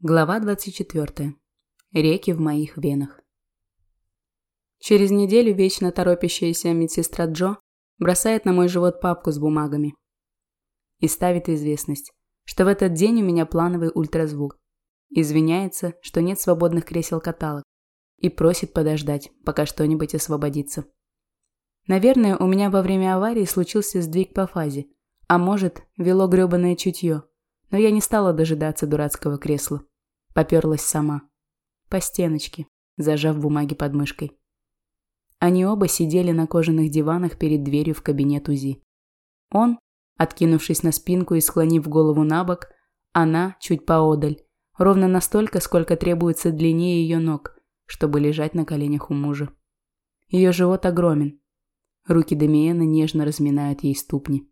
Глава 24. Реки в моих венах. Через неделю вечно торопящаяся медсестра Джо бросает на мой живот папку с бумагами и ставит известность, что в этот день у меня плановый ультразвук. Извиняется, что нет свободных кресел-каталог и просит подождать, пока что-нибудь освободится. Наверное, у меня во время аварии случился сдвиг по фазе, а может, вело грёбаное чутье, но я не стала дожидаться дурацкого кресла. Поперлась сама. По стеночке, зажав бумаги под мышкой. Они оба сидели на кожаных диванах перед дверью в кабинет УЗИ. Он, откинувшись на спинку и склонив голову на бок, она чуть поодаль, ровно настолько, сколько требуется длине ее ног, чтобы лежать на коленях у мужа. Ее живот огромен. Руки Дамиена нежно разминают ей ступни.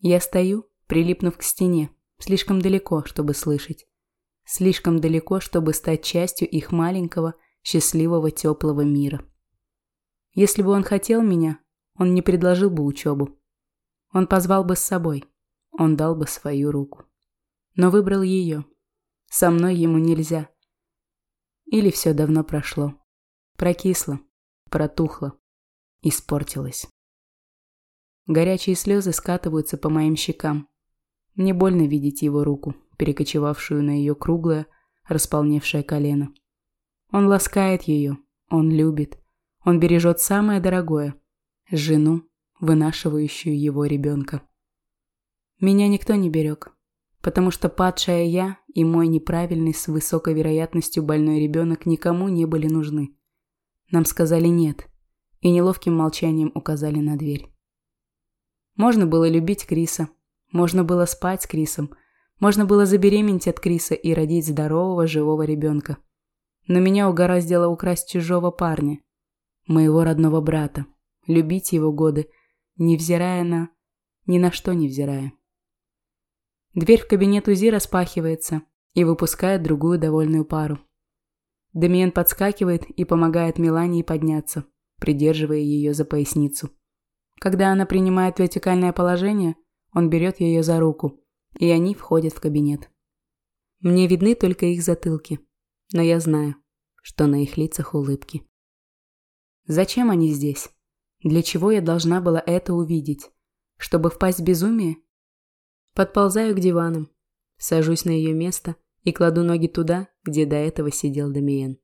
Я стою, прилипнув к стене, слишком далеко, чтобы слышать. Слишком далеко, чтобы стать частью их маленького, счастливого, теплого мира. Если бы он хотел меня, он не предложил бы учебу. Он позвал бы с собой. Он дал бы свою руку. Но выбрал ее. Со мной ему нельзя. Или все давно прошло. Прокисло, протухло, испортилось. Горячие слезы скатываются по моим щекам. Мне больно видеть его руку, перекочевавшую на ее круглое, располневшее колено. Он ласкает ее, он любит, он бережет самое дорогое – жену, вынашивающую его ребенка. Меня никто не берег, потому что падшая я и мой неправильный с высокой вероятностью больной ребенок никому не были нужны. Нам сказали «нет» и неловким молчанием указали на дверь. Можно было любить Криса, можно было спать с Крисом, можно было забеременеть от Криса и родить здорового, живого ребенка. Но меня угораздило украсть чужого парня, моего родного брата, любить его годы, невзирая на... ни на что невзирая. Дверь в кабинет УЗИ распахивается и выпускает другую довольную пару. Демиен подскакивает и помогает Мелании подняться, придерживая ее за поясницу. Когда она принимает вертикальное положение, он берет ее за руку, и они входят в кабинет. Мне видны только их затылки, но я знаю, что на их лицах улыбки. Зачем они здесь? Для чего я должна была это увидеть? Чтобы впасть в безумие? Подползаю к диванам, сажусь на ее место и кладу ноги туда, где до этого сидел Дамиен.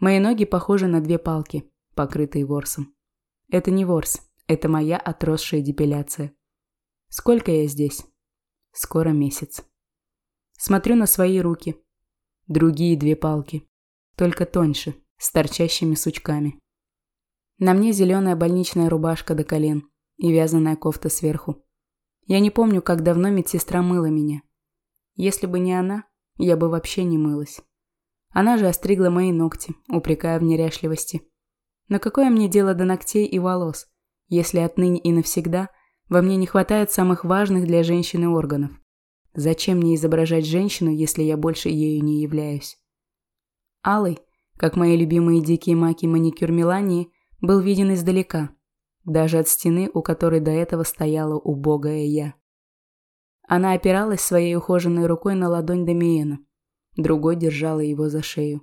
Мои ноги похожи на две палки, покрытые ворсом. Это не ворс, это моя отросшая депиляция. Сколько я здесь? Скоро месяц. Смотрю на свои руки. Другие две палки. Только тоньше, с торчащими сучками. На мне зеленая больничная рубашка до колен и вязаная кофта сверху. Я не помню, как давно медсестра мыла меня. Если бы не она, я бы вообще не мылась. Она же остригла мои ногти, упрекая в неряшливости. Но какое мне дело до ногтей и волос, если отныне и навсегда во мне не хватает самых важных для женщины органов. Зачем мне изображать женщину, если я больше ею не являюсь? Алый, как мои любимые дикие маки маникюр Мелании, был виден издалека, даже от стены, у которой до этого стояла убогая я. Она опиралась своей ухоженной рукой на ладонь Дамиена, другой держала его за шею.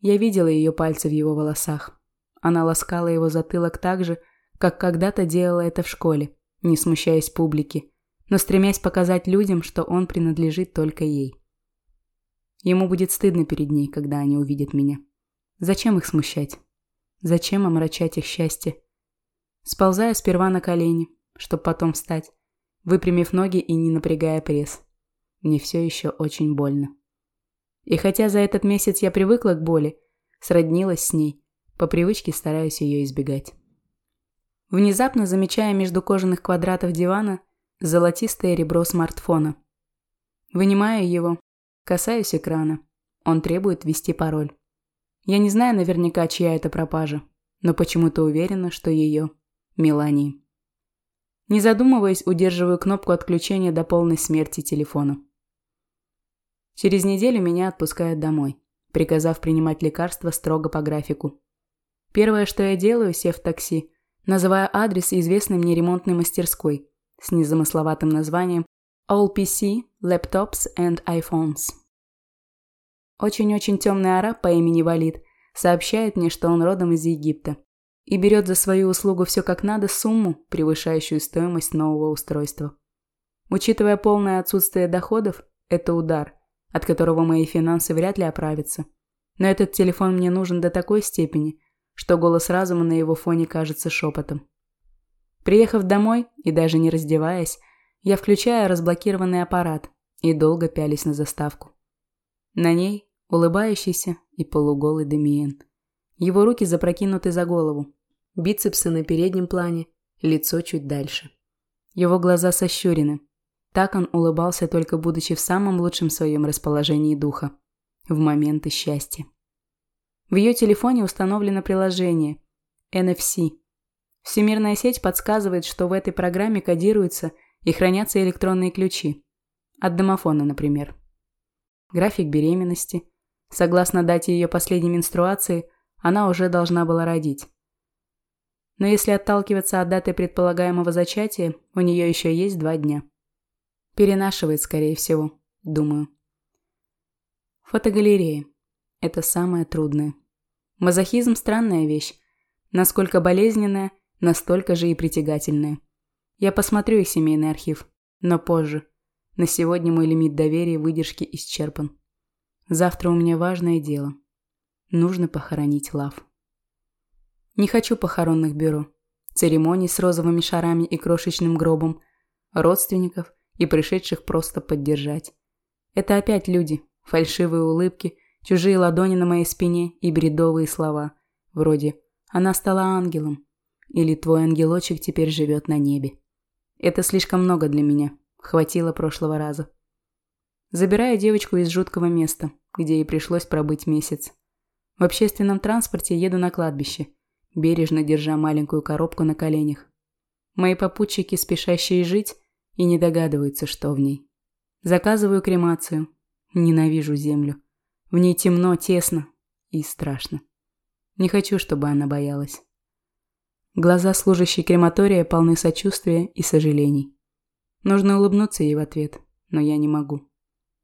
Я видела ее пальцы в его волосах. Она ласкала его затылок так же, как когда-то делала это в школе, не смущаясь публики, но стремясь показать людям, что он принадлежит только ей. Ему будет стыдно перед ней, когда они увидят меня. Зачем их смущать? Зачем омрачать их счастье? Сползаю сперва на колени, чтобы потом встать, выпрямив ноги и не напрягая пресс. Мне все еще очень больно. И хотя за этот месяц я привыкла к боли, сроднилась с ней, по привычке стараюсь ее избегать. Внезапно замечая между кожаных квадратов дивана золотистое ребро смартфона. Вынимаю его, касаюсь экрана. Он требует ввести пароль. Я не знаю наверняка, чья это пропажа, но почему-то уверена, что ее Мелании. Не задумываясь, удерживаю кнопку отключения до полной смерти телефона. Через неделю меня отпускают домой, приказав принимать лекарства строго по графику. Первое, что я делаю, сев в такси, называя адрес известной мне ремонтной мастерской с незамысловатым названием All PC, Laptops and iPhones. Очень-очень темный араб по имени Валид сообщает мне, что он родом из Египта и берет за свою услугу все как надо сумму, превышающую стоимость нового устройства. Учитывая полное отсутствие доходов, это удар, от которого мои финансы вряд ли оправятся. Но этот телефон мне нужен до такой степени, что голос разума на его фоне кажется шепотом. Приехав домой и даже не раздеваясь, я включаю разблокированный аппарат и долго пялись на заставку. На ней улыбающийся и полуголый Демиен. Его руки запрокинуты за голову, бицепсы на переднем плане, лицо чуть дальше. Его глаза сощурены. Так он улыбался, только будучи в самом лучшем своем расположении духа, в моменты счастья. В ее телефоне установлено приложение NFC. Всемирная сеть подсказывает, что в этой программе кодируются и хранятся электронные ключи. От домофона, например. График беременности. Согласно дате ее последней менструации, она уже должна была родить. Но если отталкиваться от даты предполагаемого зачатия, у нее еще есть два дня. Перенашивает, скорее всего, думаю. Фотогалерея. Это самое трудное. Мазохизм – странная вещь. Насколько болезненная, настолько же и притягательная. Я посмотрю их семейный архив, но позже. На сегодня мой лимит доверия и выдержки исчерпан. Завтра у меня важное дело. Нужно похоронить Лав. Не хочу похоронных бюро, церемоний с розовыми шарами и крошечным гробом, родственников и пришедших просто поддержать. Это опять люди, фальшивые улыбки, чужие ладони на моей спине и бредовые слова, вроде «она стала ангелом» или «твой ангелочек теперь живет на небе». Это слишком много для меня, хватило прошлого раза. Забираю девочку из жуткого места, где ей пришлось пробыть месяц. В общественном транспорте еду на кладбище, бережно держа маленькую коробку на коленях. Мои попутчики, спешащие жить, и не догадываются, что в ней. Заказываю кремацию. Ненавижу землю. В ней темно, тесно и страшно. Не хочу, чтобы она боялась. Глаза служащей крематория полны сочувствия и сожалений. Нужно улыбнуться ей в ответ, но я не могу.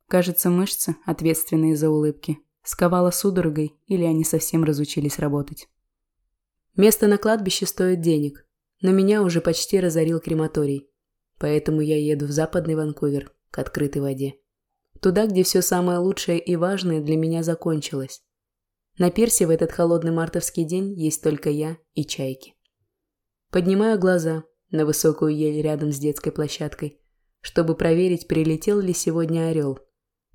Кажется, мышцы, ответственные за улыбки, сковала судорогой или они совсем разучились работать. Место на кладбище стоит денег, но меня уже почти разорил крематорий. Поэтому я еду в западный Ванкувер, к открытой воде. Туда, где все самое лучшее и важное для меня закончилось. На пирсе в этот холодный мартовский день есть только я и чайки. Поднимаю глаза на высокую ель рядом с детской площадкой, чтобы проверить, прилетел ли сегодня орел.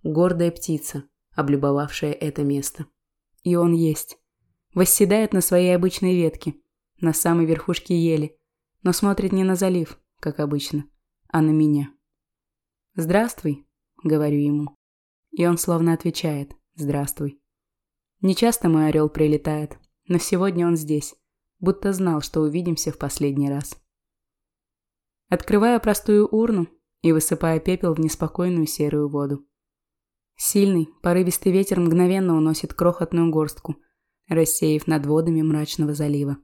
Гордая птица, облюбовавшая это место. И он есть. Восседает на своей обычной ветке, на самой верхушке ели, но смотрит не на залив, как обычно, а на меня. «Здравствуй», — говорю ему. И он словно отвечает «Здравствуй». Нечасто мой орел прилетает, но сегодня он здесь, будто знал, что увидимся в последний раз. Открываю простую урну и высыпаю пепел в неспокойную серую воду. Сильный, порывистый ветер мгновенно уносит крохотную горстку, рассеяв над водами мрачного залива.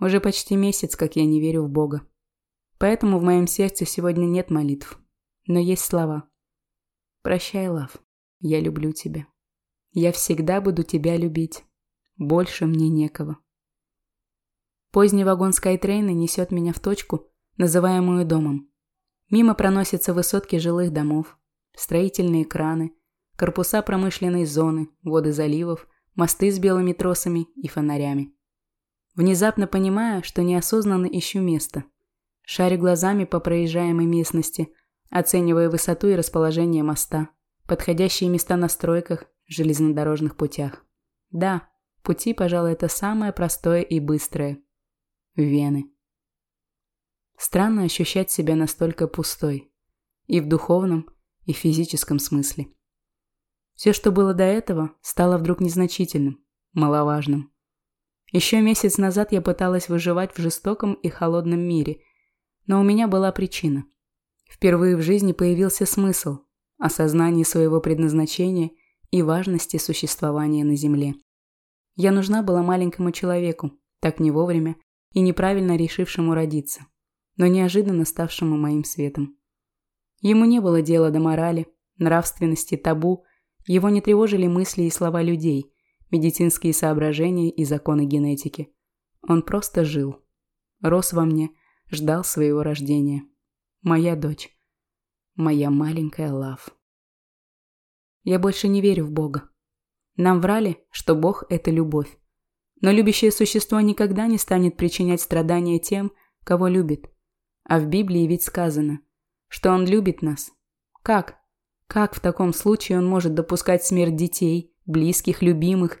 Уже почти месяц, как я не верю в Бога. Поэтому в моем сердце сегодня нет молитв, но есть слова. «Прощай, Love, я люблю тебя. Я всегда буду тебя любить. Больше мне некого». Поздний вагон Скайтрейна несет меня в точку, называемую домом. Мимо проносятся высотки жилых домов, строительные краны, корпуса промышленной зоны, воды заливов, мосты с белыми тросами и фонарями. Внезапно понимаю, что неосознанно ищу место. Шарю глазами по проезжаемой местности, оценивая высоту и расположение моста, подходящие места на стройках, железнодорожных путях. Да, пути, пожалуй, это самое простое и быстрое. Вены. Странно ощущать себя настолько пустой. И в духовном, и в физическом смысле. Все, что было до этого, стало вдруг незначительным, маловажным. Еще месяц назад я пыталась выживать в жестоком и холодном мире, но у меня была причина. Впервые в жизни появился смысл, осознание своего предназначения и важности существования на Земле. Я нужна была маленькому человеку, так не вовремя и неправильно решившему родиться, но неожиданно ставшему моим светом. Ему не было дела до морали, нравственности, табу, Его не тревожили мысли и слова людей, медицинские соображения и законы генетики. Он просто жил. Рос во мне, ждал своего рождения. Моя дочь. Моя маленькая Лав. Я больше не верю в Бога. Нам врали, что Бог – это любовь. Но любящее существо никогда не станет причинять страдания тем, кого любит. А в Библии ведь сказано, что Он любит нас. Как? Как в таком случае Он может допускать смерть детей, близких, любимых?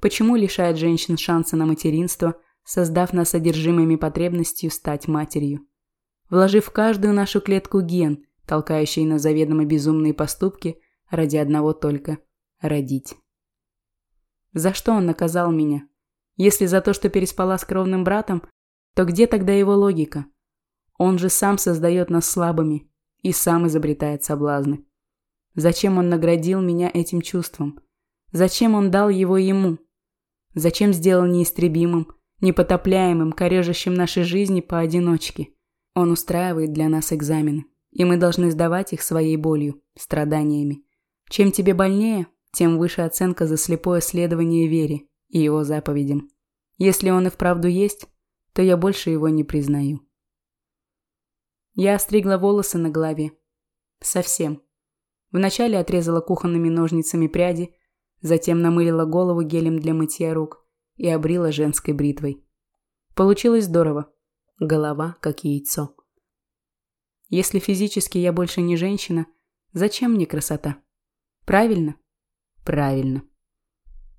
Почему лишает женщин шанса на материнство, создав нас содержимыми потребностью стать матерью? Вложив в каждую нашу клетку ген, толкающий на заведомо безумные поступки ради одного только – родить. За что он наказал меня? Если за то, что переспала с кровным братом, то где тогда его логика? Он же сам создает нас слабыми и сам изобретает соблазны. Зачем он наградил меня этим чувством? Зачем он дал его ему? Зачем сделал неистребимым, непотопляемым, корежащим нашей жизни поодиночке? Он устраивает для нас экзамены, и мы должны сдавать их своей болью, страданиями. Чем тебе больнее, тем выше оценка за слепое следование вере и его заповедям. Если он и вправду есть, то я больше его не признаю. Я остригла волосы на голове. Совсем. Вначале отрезала кухонными ножницами пряди, затем намылила голову гелем для мытья рук и обрила женской бритвой. Получилось здорово. Голова как яйцо. Если физически я больше не женщина, зачем мне красота? Правильно? Правильно.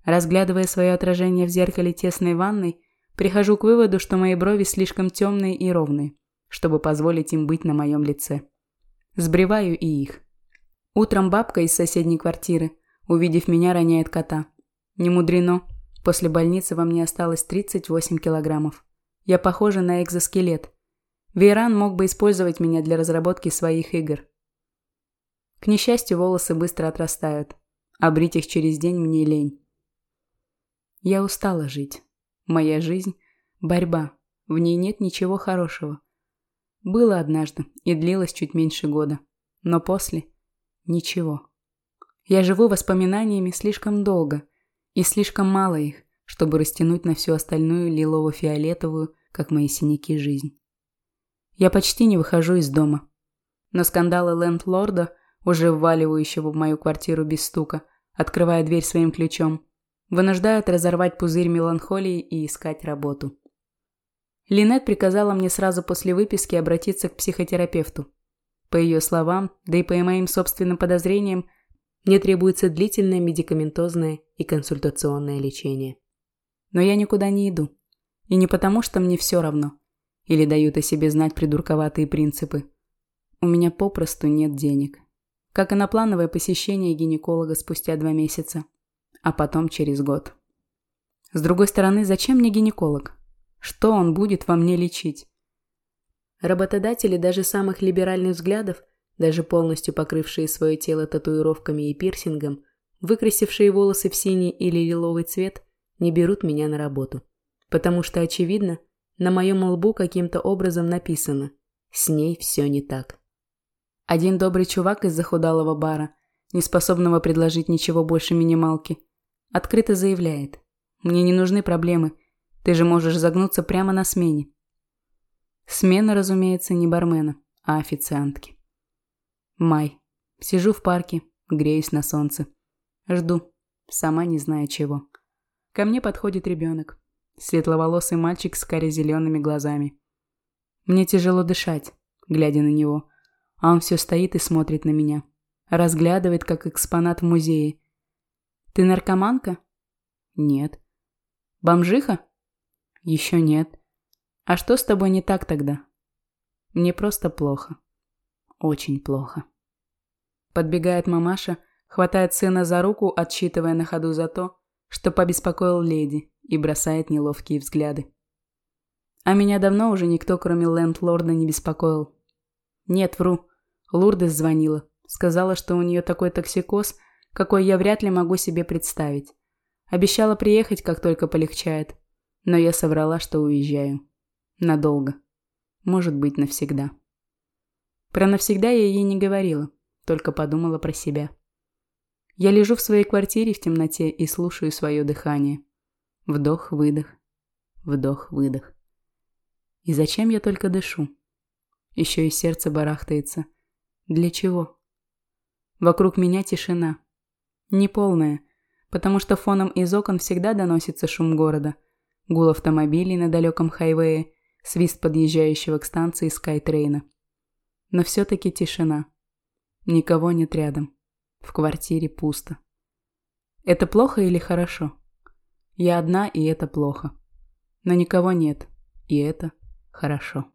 Разглядывая свое отражение в зеркале тесной ванной, прихожу к выводу, что мои брови слишком темные и ровные, чтобы позволить им быть на моем лице. Сбриваю и их. Утром бабка из соседней квартиры, увидев меня, роняет кота. Не мудрено. После больницы во мне осталось 38 килограммов. Я похожа на экзоскелет. Вейран мог бы использовать меня для разработки своих игр. К несчастью, волосы быстро отрастают. А брить их через день мне лень. Я устала жить. Моя жизнь – борьба. В ней нет ничего хорошего. Было однажды и длилось чуть меньше года. Но после – ничего. Я живу воспоминаниями слишком долго, и слишком мало их, чтобы растянуть на всю остальную лилово-фиолетовую, как мои синяки, жизнь. Я почти не выхожу из дома. Но скандалы лендлорда, уже вваливающего в мою квартиру без стука, открывая дверь своим ключом, вынуждают разорвать пузырь меланхолии и искать работу. Линет приказала мне сразу после выписки обратиться к психотерапевту. По ее словам, да и по моим собственным подозрениям, мне требуется длительное медикаментозное и консультационное лечение. Но я никуда не иду. И не потому, что мне все равно. Или дают о себе знать придурковатые принципы. У меня попросту нет денег. Как и на плановое посещение гинеколога спустя два месяца а потом через год. С другой стороны, зачем мне гинеколог? Что он будет во мне лечить? Работодатели даже самых либеральных взглядов, даже полностью покрывшие свое тело татуировками и пирсингом, выкрасившие волосы в синий или лиловый цвет, не берут меня на работу. Потому что, очевидно, на моем лбу каким-то образом написано «С ней все не так». Один добрый чувак из захудалого бара, не способного предложить ничего больше минималки, Открыто заявляет. «Мне не нужны проблемы. Ты же можешь загнуться прямо на смене». Смена, разумеется, не бармена, а официантки. Май. Сижу в парке, греюсь на солнце. Жду, сама не зная чего. Ко мне подходит ребенок. Светловолосый мальчик с каре-зелеными глазами. Мне тяжело дышать, глядя на него. А он все стоит и смотрит на меня. Разглядывает, как экспонат в музее. Ты наркоманка? Нет. Бомжиха? Еще нет. А что с тобой не так тогда? Мне просто плохо. Очень плохо. Подбегает мамаша, хватает сына за руку, отсчитывая на ходу за то, что побеспокоил леди, и бросает неловкие взгляды. А меня давно уже никто, кроме лендлорда, не беспокоил. Нет, вру. Лурдес звонила. Сказала, что у нее такой токсикоз – какой я вряд ли могу себе представить. Обещала приехать, как только полегчает. Но я соврала, что уезжаю. Надолго. Может быть, навсегда. Про навсегда я ей не говорила, только подумала про себя. Я лежу в своей квартире в темноте и слушаю свое дыхание. Вдох-выдох, вдох-выдох. И зачем я только дышу? Еще и сердце барахтается. Для чего? Вокруг меня тишина. Неполная, потому что фоном из окон всегда доносится шум города. Гул автомобилей на далеком хайвее, свист подъезжающего к станции Скайтрейна. Но все-таки тишина. Никого нет рядом. В квартире пусто. Это плохо или хорошо? Я одна, и это плохо. Но никого нет, и это хорошо.